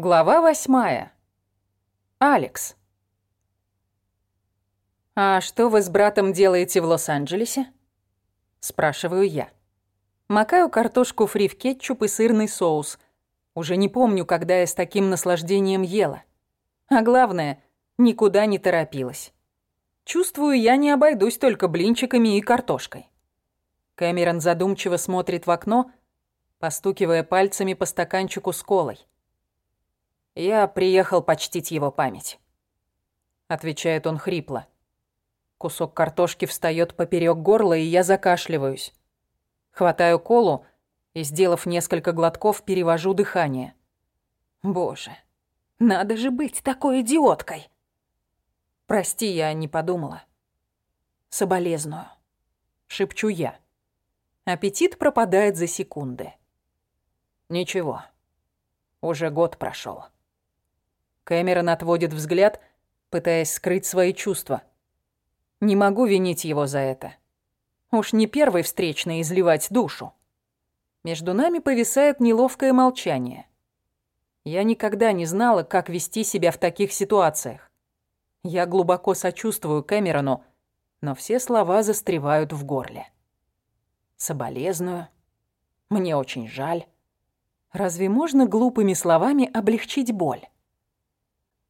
Глава восьмая. Алекс. «А что вы с братом делаете в Лос-Анджелесе?» Спрашиваю я. Макаю картошку фри в кетчуп и сырный соус. Уже не помню, когда я с таким наслаждением ела. А главное, никуда не торопилась. Чувствую, я не обойдусь только блинчиками и картошкой. Кэмерон задумчиво смотрит в окно, постукивая пальцами по стаканчику с колой. «Я приехал почтить его память», — отвечает он хрипло. Кусок картошки встает поперек горла, и я закашливаюсь. Хватаю колу и, сделав несколько глотков, перевожу дыхание. Боже, надо же быть такой идиоткой. Прости, я не подумала. Соболезную. Шепчу я. Аппетит пропадает за секунды. Ничего. Уже год прошел. Кэмерон отводит взгляд, пытаясь скрыть свои чувства. Не могу винить его за это. Уж не первый встречный изливать душу. Между нами повисает неловкое молчание. Я никогда не знала, как вести себя в таких ситуациях. Я глубоко сочувствую Кэмерону, но все слова застревают в горле. Соболезную. Мне очень жаль. Разве можно глупыми словами облегчить боль?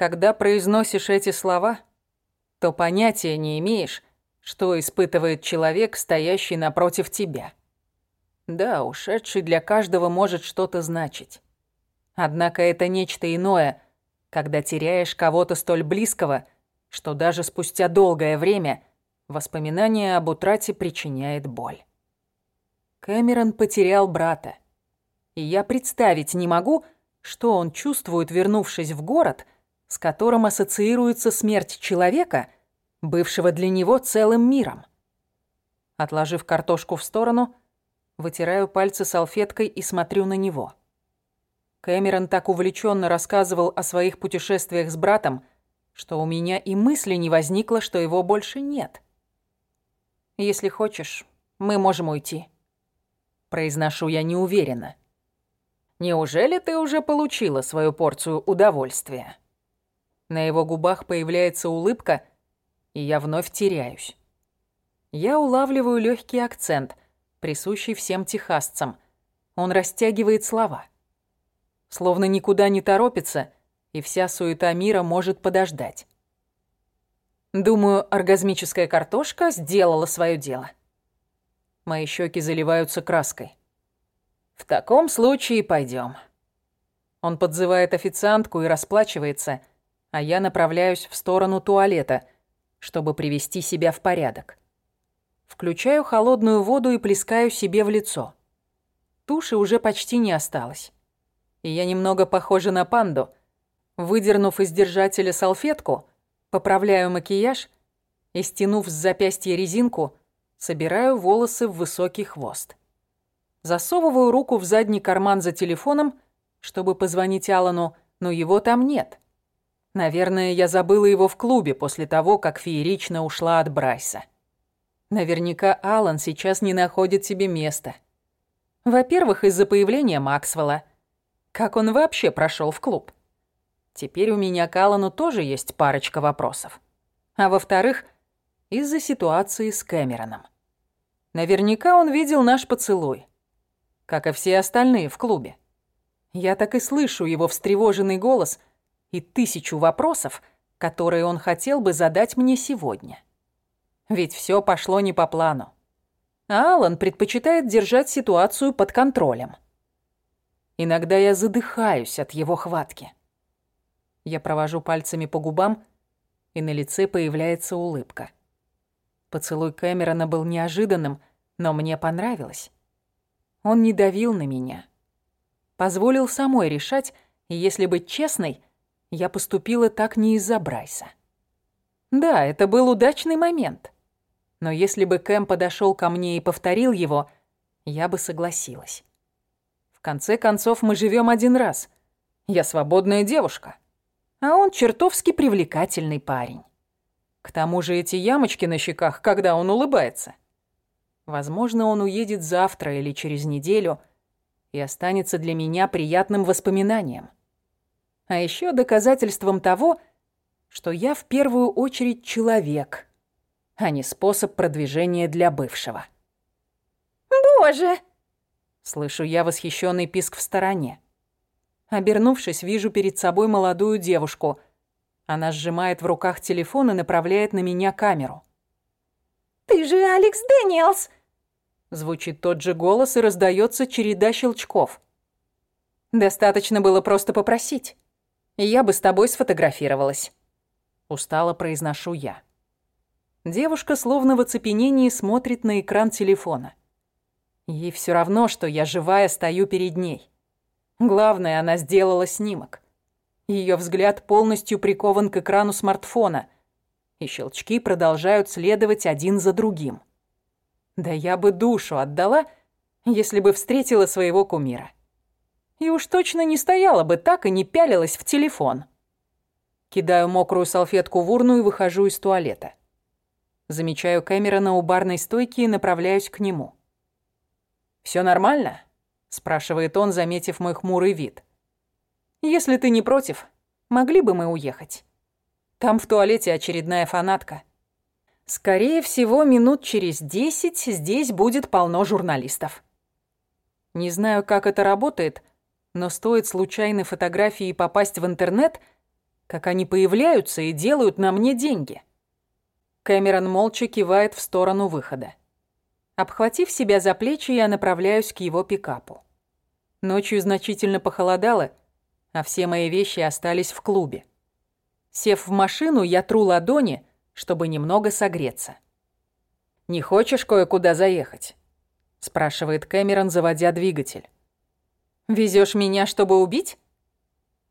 Когда произносишь эти слова, то понятия не имеешь, что испытывает человек, стоящий напротив тебя. Да, ушедший для каждого может что-то значить. Однако это нечто иное, когда теряешь кого-то столь близкого, что даже спустя долгое время воспоминание об утрате причиняет боль. Кэмерон потерял брата. И я представить не могу, что он чувствует, вернувшись в город – с которым ассоциируется смерть человека, бывшего для него целым миром. Отложив картошку в сторону, вытираю пальцы салфеткой и смотрю на него. Кэмерон так увлеченно рассказывал о своих путешествиях с братом, что у меня и мысли не возникло, что его больше нет. «Если хочешь, мы можем уйти», — произношу я неуверенно. «Неужели ты уже получила свою порцию удовольствия?» На его губах появляется улыбка, и я вновь теряюсь. Я улавливаю легкий акцент, присущий всем техасцам. Он растягивает слова. Словно никуда не торопится, и вся суета мира может подождать. Думаю, оргазмическая картошка сделала свое дело. Мои щеки заливаются краской. В таком случае пойдем. Он подзывает официантку и расплачивается, а я направляюсь в сторону туалета, чтобы привести себя в порядок. Включаю холодную воду и плескаю себе в лицо. Туши уже почти не осталось. И я немного похожа на панду. Выдернув из держателя салфетку, поправляю макияж и, стянув с запястья резинку, собираю волосы в высокий хвост. Засовываю руку в задний карман за телефоном, чтобы позвонить Алану, но его там нет. Наверное, я забыла его в клубе после того, как феерично ушла от Брайса. Наверняка Алан сейчас не находит себе места. Во-первых, из-за появления Максвелла. Как он вообще прошел в клуб? Теперь у меня к Алану тоже есть парочка вопросов. А во-вторых, из-за ситуации с Кэмероном. Наверняка он видел наш поцелуй, как и все остальные в клубе. Я так и слышу его встревоженный голос — и тысячу вопросов, которые он хотел бы задать мне сегодня. Ведь все пошло не по плану. А Алан предпочитает держать ситуацию под контролем. Иногда я задыхаюсь от его хватки. Я провожу пальцами по губам, и на лице появляется улыбка. Поцелуй Кэмерона был неожиданным, но мне понравилось. Он не давил на меня. Позволил самой решать, и если быть честной, я поступила так не из-за Брайса. Да, это был удачный момент. Но если бы Кэм подошел ко мне и повторил его, я бы согласилась. В конце концов, мы живем один раз. Я свободная девушка. А он чертовски привлекательный парень. К тому же эти ямочки на щеках, когда он улыбается. Возможно, он уедет завтра или через неделю и останется для меня приятным воспоминанием. А еще доказательством того, что я в первую очередь человек, а не способ продвижения для бывшего. «Боже!» Слышу я восхищенный писк в стороне. Обернувшись, вижу перед собой молодую девушку. Она сжимает в руках телефон и направляет на меня камеру. «Ты же Алекс Дэниелс!» Звучит тот же голос и раздается череда щелчков. «Достаточно было просто попросить, и я бы с тобой сфотографировалась». Устало произношу я. Девушка словно в оцепенении смотрит на экран телефона. Ей все равно, что я живая стою перед ней. Главное, она сделала снимок. Ее взгляд полностью прикован к экрану смартфона, и щелчки продолжают следовать один за другим. Да я бы душу отдала, если бы встретила своего кумира. И уж точно не стояла бы так и не пялилась в телефон. Кидаю мокрую салфетку в урну и выхожу из туалета. Замечаю Кэмерона у барной стойки и направляюсь к нему. «Всё нормально?» – спрашивает он, заметив мой хмурый вид. «Если ты не против, могли бы мы уехать? Там в туалете очередная фанатка. Скорее всего, минут через десять здесь будет полно журналистов». Не знаю, как это работает, но стоит случайной фотографии попасть в интернет – как они появляются и делают на мне деньги. Кэмерон молча кивает в сторону выхода. Обхватив себя за плечи, я направляюсь к его пикапу. Ночью значительно похолодало, а все мои вещи остались в клубе. Сев в машину, я тру ладони, чтобы немного согреться. «Не хочешь кое-куда заехать?» – спрашивает Кэмерон, заводя двигатель. «Везёшь меня, чтобы убить?»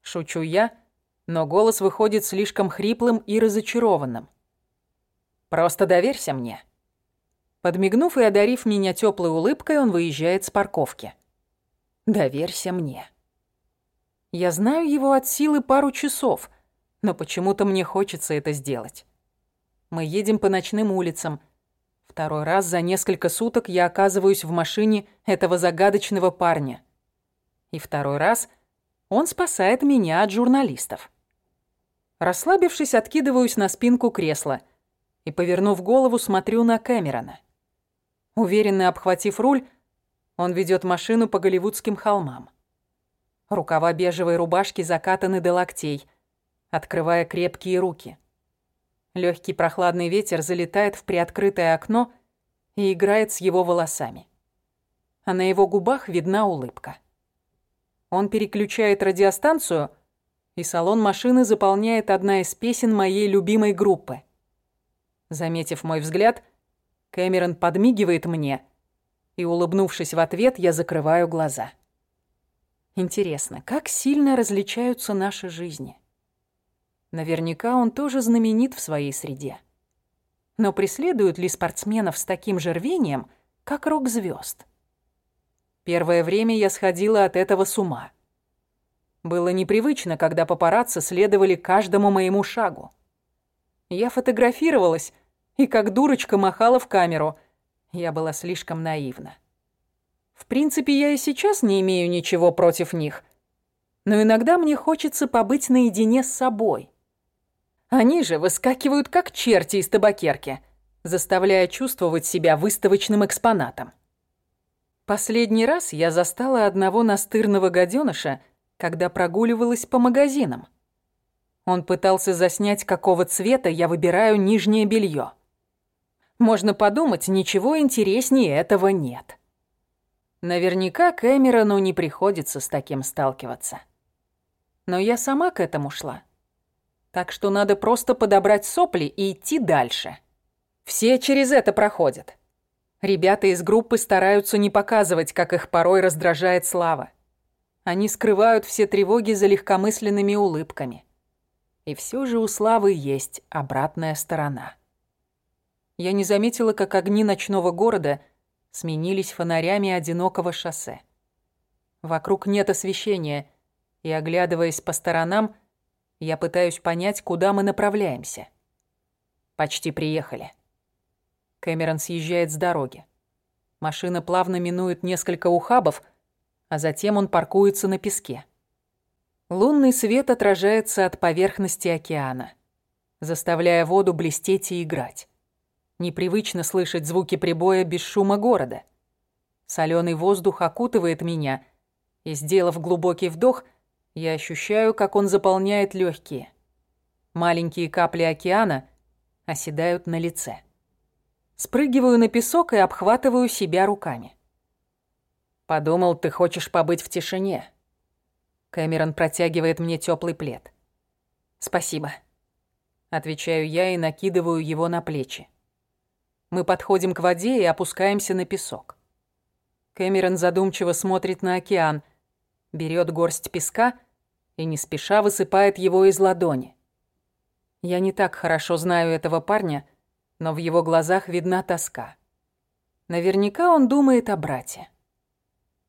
Шучу я, но голос выходит слишком хриплым и разочарованным. «Просто доверься мне». Подмигнув и одарив меня теплой улыбкой, он выезжает с парковки. «Доверься мне». Я знаю его от силы пару часов, но почему-то мне хочется это сделать. Мы едем по ночным улицам. Второй раз за несколько суток я оказываюсь в машине этого загадочного парня. И второй раз он спасает меня от журналистов. Расслабившись, откидываюсь на спинку кресла и, повернув голову, смотрю на Кэмерона. Уверенно обхватив руль, он ведет машину по голливудским холмам. Рукава бежевой рубашки закатаны до локтей, открывая крепкие руки. Легкий прохладный ветер залетает в приоткрытое окно и играет с его волосами. А на его губах видна улыбка. Он переключает радиостанцию — и салон машины заполняет одна из песен моей любимой группы. Заметив мой взгляд, Кэмерон подмигивает мне, и, улыбнувшись в ответ, я закрываю глаза. Интересно, как сильно различаются наши жизни? Наверняка он тоже знаменит в своей среде. Но преследуют ли спортсменов с таким же рвением, как рок-звезд? Первое время я сходила от этого с ума. Было непривычно, когда папарацци следовали каждому моему шагу. Я фотографировалась и как дурочка махала в камеру. Я была слишком наивна. В принципе, я и сейчас не имею ничего против них. Но иногда мне хочется побыть наедине с собой. Они же выскакивают как черти из табакерки, заставляя чувствовать себя выставочным экспонатом. Последний раз я застала одного настырного гаденыша, когда прогуливалась по магазинам. Он пытался заснять, какого цвета я выбираю нижнее белье. Можно подумать, ничего интереснее этого нет. Наверняка Кэмерону не приходится с таким сталкиваться. Но я сама к этому шла. Так что надо просто подобрать сопли и идти дальше. Все через это проходят. Ребята из группы стараются не показывать, как их порой раздражает слава. Они скрывают все тревоги за легкомысленными улыбками. И все же у славы есть обратная сторона. Я не заметила, как огни ночного города сменились фонарями одинокого шоссе. Вокруг нет освещения, и, оглядываясь по сторонам, я пытаюсь понять, куда мы направляемся. Почти приехали. Кэмерон съезжает с дороги. Машина плавно минует несколько ухабов — а затем он паркуется на песке. Лунный свет отражается от поверхности океана, заставляя воду блестеть и играть. Непривычно слышать звуки прибоя без шума города. Соленый воздух окутывает меня, и, сделав глубокий вдох, я ощущаю, как он заполняет легкие. Маленькие капли океана оседают на лице. Спрыгиваю на песок и обхватываю себя руками. «Подумал, ты хочешь побыть в тишине». Кэмерон протягивает мне теплый плед. «Спасибо». Отвечаю я и накидываю его на плечи. Мы подходим к воде и опускаемся на песок. Кэмерон задумчиво смотрит на океан, берет горсть песка и не спеша высыпает его из ладони. Я не так хорошо знаю этого парня, но в его глазах видна тоска. Наверняка он думает о брате.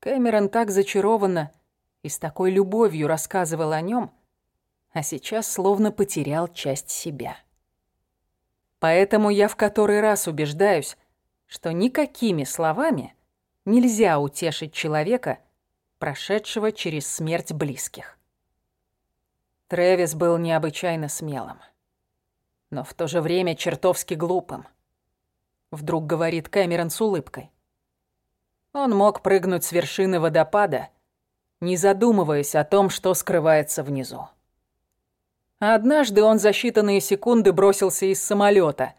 Кэмерон так зачарованно и с такой любовью рассказывал о нем, а сейчас словно потерял часть себя. Поэтому я в который раз убеждаюсь, что никакими словами нельзя утешить человека, прошедшего через смерть близких. Трэвис был необычайно смелым, но в то же время чертовски глупым. Вдруг говорит Кэмерон с улыбкой. Он мог прыгнуть с вершины водопада, не задумываясь о том, что скрывается внизу. Однажды он за считанные секунды бросился из самолета,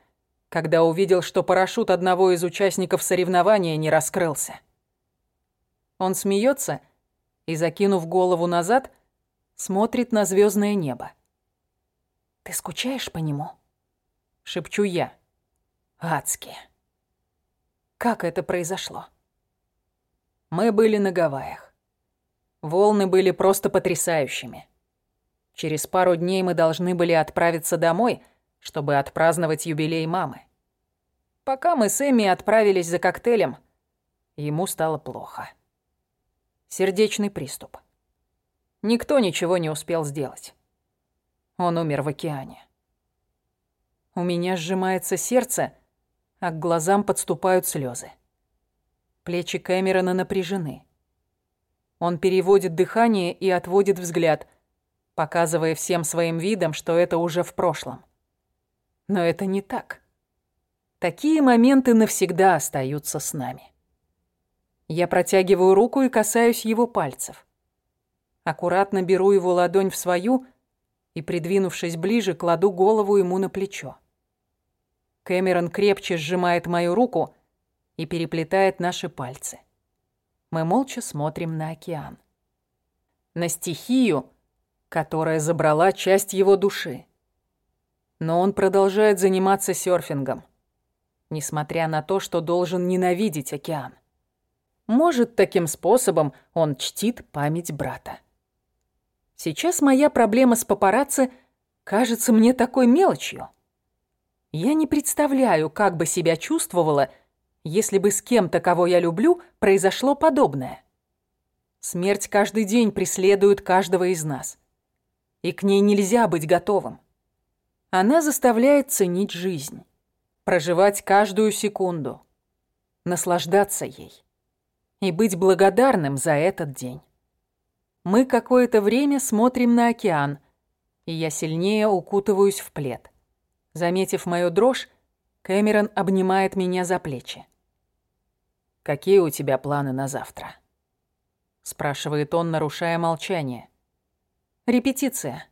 когда увидел, что парашют одного из участников соревнования не раскрылся. Он смеется и, закинув голову назад, смотрит на звездное небо. «Ты скучаешь по нему?» — шепчу я. «Адски». Как это произошло? Мы были на Гавайях. Волны были просто потрясающими. Через пару дней мы должны были отправиться домой, чтобы отпраздновать юбилей мамы. Пока мы с Эми отправились за коктейлем, ему стало плохо. Сердечный приступ. Никто ничего не успел сделать. Он умер в океане. У меня сжимается сердце, а к глазам подступают слезы. Плечи Кэмерона напряжены. Он переводит дыхание и отводит взгляд – показывая всем своим видом, что это уже в прошлом. Но это не так. Такие моменты навсегда остаются с нами. Я протягиваю руку и касаюсь его пальцев. Аккуратно беру его ладонь в свою и, придвинувшись ближе, кладу голову ему на плечо. Кэмерон крепче сжимает мою руку и переплетает наши пальцы. Мы молча смотрим на океан. На стихию, которая забрала часть его души. Но он продолжает заниматься серфингом, несмотря на то, что должен ненавидеть океан. Может, таким способом он чтит память брата. Сейчас моя проблема с папарацци кажется мне такой мелочью. Я не представляю, как бы себя чувствовала, если бы с кем-то, кого я люблю, произошло подобное. Смерть каждый день преследует каждого из нас и к ней нельзя быть готовым. Она заставляет ценить жизнь, проживать каждую секунду, наслаждаться ей и быть благодарным за этот день. Мы какое-то время смотрим на океан, и я сильнее укутываюсь в плед. Заметив мою дрожь, Кэмерон обнимает меня за плечи. «Какие у тебя планы на завтра?» спрашивает он, нарушая молчание. Репетиция.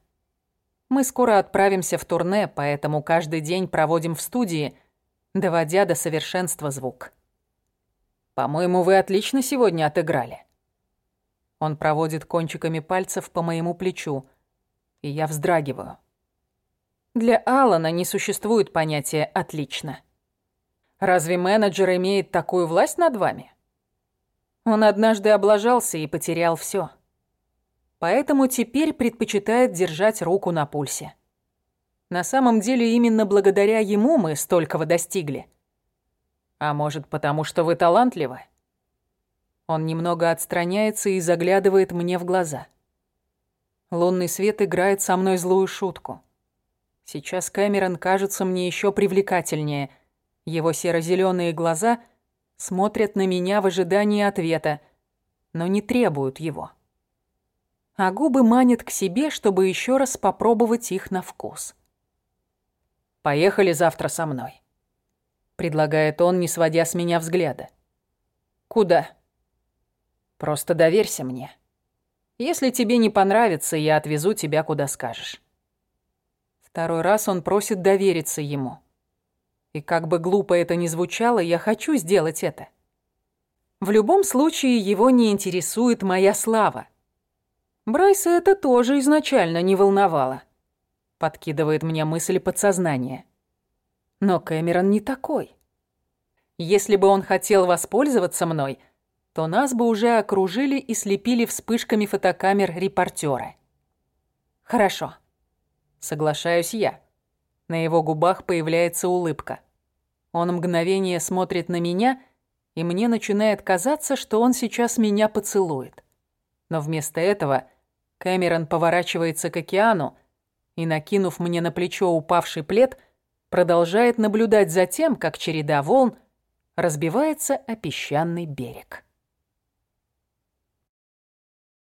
Мы скоро отправимся в турне, поэтому каждый день проводим в студии, доводя до совершенства звук. По-моему, вы отлично сегодня отыграли. Он проводит кончиками пальцев по моему плечу, и я вздрагиваю. Для Алана не существует понятия «отлично». Разве менеджер имеет такую власть над вами? Он однажды облажался и потерял все поэтому теперь предпочитает держать руку на пульсе. На самом деле именно благодаря ему мы столького достигли. А может, потому что вы талантливы? Он немного отстраняется и заглядывает мне в глаза. Лунный свет играет со мной злую шутку. Сейчас Кэмерон кажется мне еще привлекательнее. Его серо-зеленые глаза смотрят на меня в ожидании ответа, но не требуют его. а губы манят к себе, чтобы еще раз попробовать их на вкус. «Поехали завтра со мной», — предлагает он, не сводя с меня взгляда. «Куда?» «Просто доверься мне. Если тебе не понравится, я отвезу тебя, куда скажешь». Второй раз он просит довериться ему. И как бы глупо это ни звучало, я хочу сделать это. В любом случае его не интересует моя слава. Брайса это тоже изначально не волновало. Подкидывает мне мысль подсознания. Но Кэмерон не такой. Если бы он хотел воспользоваться мной, то нас бы уже окружили и слепили вспышками фотокамер репортеры. Хорошо. Соглашаюсь я. На его губах появляется улыбка. Он мгновение смотрит на меня, и мне начинает казаться, что он сейчас меня поцелует. Но вместо этого Кэмерон поворачивается к океану и, накинув мне на плечо упавший плед, продолжает наблюдать за тем, как череда волн разбивается о песчаный берег.